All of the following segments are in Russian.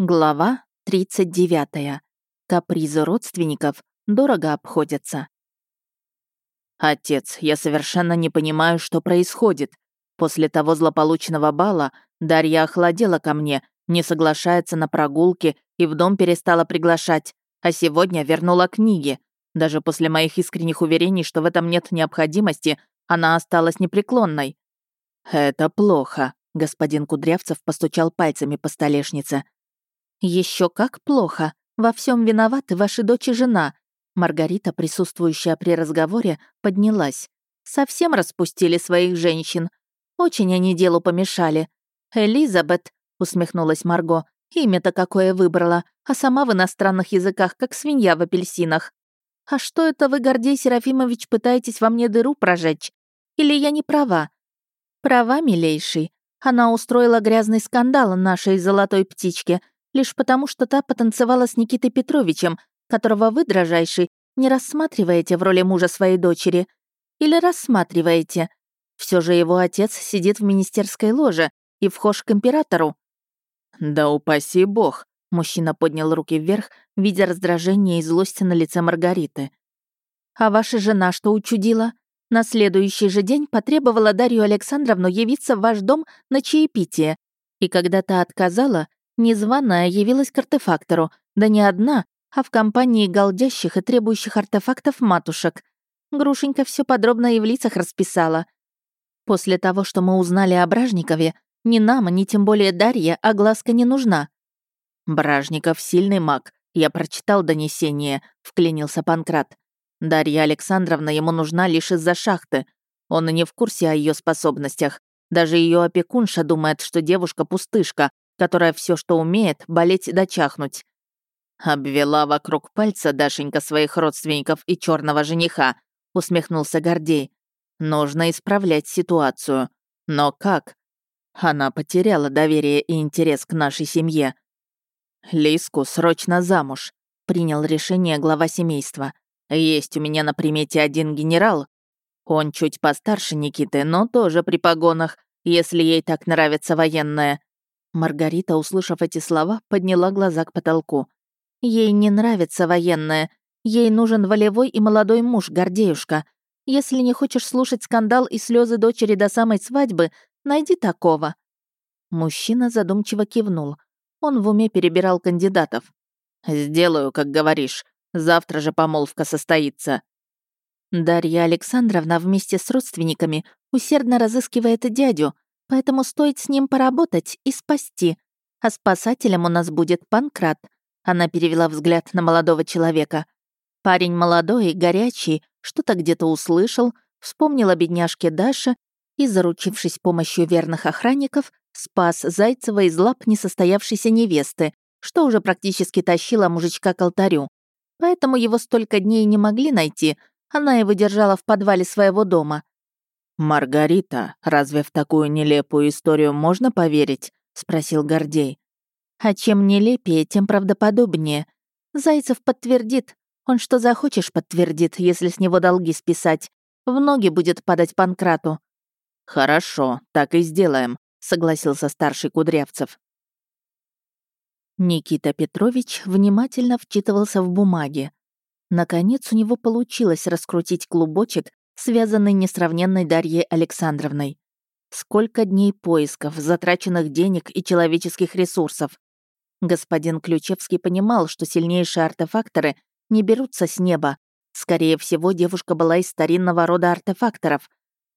Глава 39. Капризы родственников дорого обходятся. «Отец, я совершенно не понимаю, что происходит. После того злополучного бала Дарья охладела ко мне, не соглашается на прогулки и в дом перестала приглашать, а сегодня вернула книги. Даже после моих искренних уверений, что в этом нет необходимости, она осталась непреклонной». «Это плохо», — господин Кудрявцев постучал пальцами по столешнице. Еще как плохо. Во всем виноваты ваши дочь и жена. Маргарита, присутствующая при разговоре, поднялась. Совсем распустили своих женщин. Очень они делу помешали. Элизабет, усмехнулась Марго, имя-то какое выбрала, а сама в иностранных языках, как свинья в апельсинах. А что это вы, Гордей Серафимович, пытаетесь во мне дыру прожечь? Или я не права? Права, милейший. Она устроила грязный скандал нашей золотой птичке, лишь потому, что та потанцевала с Никитой Петровичем, которого вы, дрожайший, не рассматриваете в роли мужа своей дочери. Или рассматриваете. Все же его отец сидит в министерской ложе и вхож к императору. «Да упаси бог!» — мужчина поднял руки вверх, видя раздражение и злость на лице Маргариты. «А ваша жена что учудила? На следующий же день потребовала Дарью Александровну явиться в ваш дом на чаепитие. И когда та отказала, Незваная явилась к артефактору, да не одна, а в компании голдящих и требующих артефактов матушек. Грушенька все подробно и в лицах расписала. После того, что мы узнали о Бражникове, ни нам, ни тем более Дарье огласка не нужна. «Бражников — сильный маг. Я прочитал донесение», — вклинился Панкрат. «Дарья Александровна ему нужна лишь из-за шахты. Он и не в курсе о ее способностях. Даже ее опекунша думает, что девушка пустышка, которая все, что умеет, болеть да чахнуть. Обвела вокруг пальца Дашенька своих родственников и черного жениха, усмехнулся Гордей. Нужно исправлять ситуацию. Но как? Она потеряла доверие и интерес к нашей семье. Лиску срочно замуж, принял решение глава семейства. Есть у меня на примете один генерал. Он чуть постарше Никиты, но тоже при погонах, если ей так нравится военное. Маргарита, услышав эти слова, подняла глаза к потолку. «Ей не нравится военное. Ей нужен волевой и молодой муж, Гордеюшка. Если не хочешь слушать скандал и слезы дочери до самой свадьбы, найди такого». Мужчина задумчиво кивнул. Он в уме перебирал кандидатов. «Сделаю, как говоришь. Завтра же помолвка состоится». Дарья Александровна вместе с родственниками усердно разыскивает дядю, Поэтому стоит с ним поработать и спасти. А спасателем у нас будет Панкрат. Она перевела взгляд на молодого человека. Парень молодой горячий, что-то где-то услышал, вспомнил о бедняжке Даше и, заручившись помощью верных охранников, спас Зайцева из лап несостоявшейся невесты, что уже практически тащила мужичка к алтарю. Поэтому его столько дней не могли найти, она его держала в подвале своего дома. «Маргарита, разве в такую нелепую историю можно поверить?» — спросил Гордей. «А чем нелепее, тем правдоподобнее. Зайцев подтвердит. Он что захочешь подтвердит, если с него долги списать. В ноги будет падать Панкрату». «Хорошо, так и сделаем», — согласился старший Кудрявцев. Никита Петрович внимательно вчитывался в бумаги. Наконец у него получилось раскрутить клубочек связанный несравненной Дарьей Александровной. Сколько дней поисков, затраченных денег и человеческих ресурсов. Господин Ключевский понимал, что сильнейшие артефакторы не берутся с неба. Скорее всего, девушка была из старинного рода артефакторов,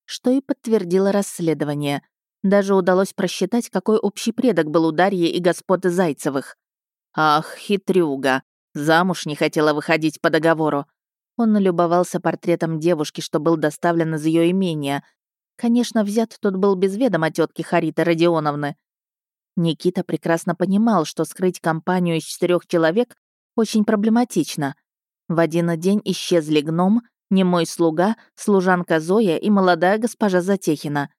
что и подтвердило расследование. Даже удалось просчитать, какой общий предок был у Дарьи и господы Зайцевых. Ах, хитрюга. Замуж не хотела выходить по договору. Он налюбовался портретом девушки, что был доставлен из ее имения. Конечно, взят тот был без ведома тетки Хариты Родионовны. Никита прекрасно понимал, что скрыть компанию из четырех человек очень проблематично. В один день исчезли гном, немой слуга, служанка Зоя и молодая госпожа Затехина.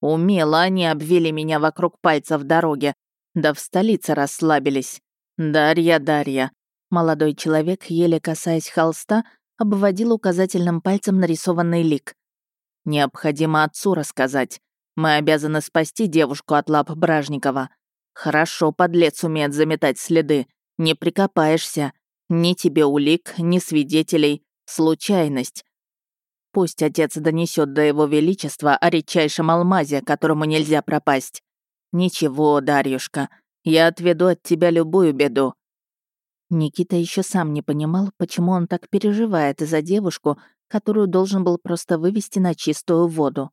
Умело они обвели меня вокруг пальца в дороге, да в столице расслабились. Дарья, Дарья. Молодой человек, еле касаясь холста, обводил указательным пальцем нарисованный лик. «Необходимо отцу рассказать. Мы обязаны спасти девушку от лап Бражникова. Хорошо подлец умеет заметать следы. Не прикопаешься. Ни тебе улик, ни свидетелей. Случайность. Пусть отец донесет до его величества о редчайшем алмазе, которому нельзя пропасть. Ничего, Дарьюшка, я отведу от тебя любую беду. Никита еще сам не понимал, почему он так переживает за девушку, которую должен был просто вывести на чистую воду.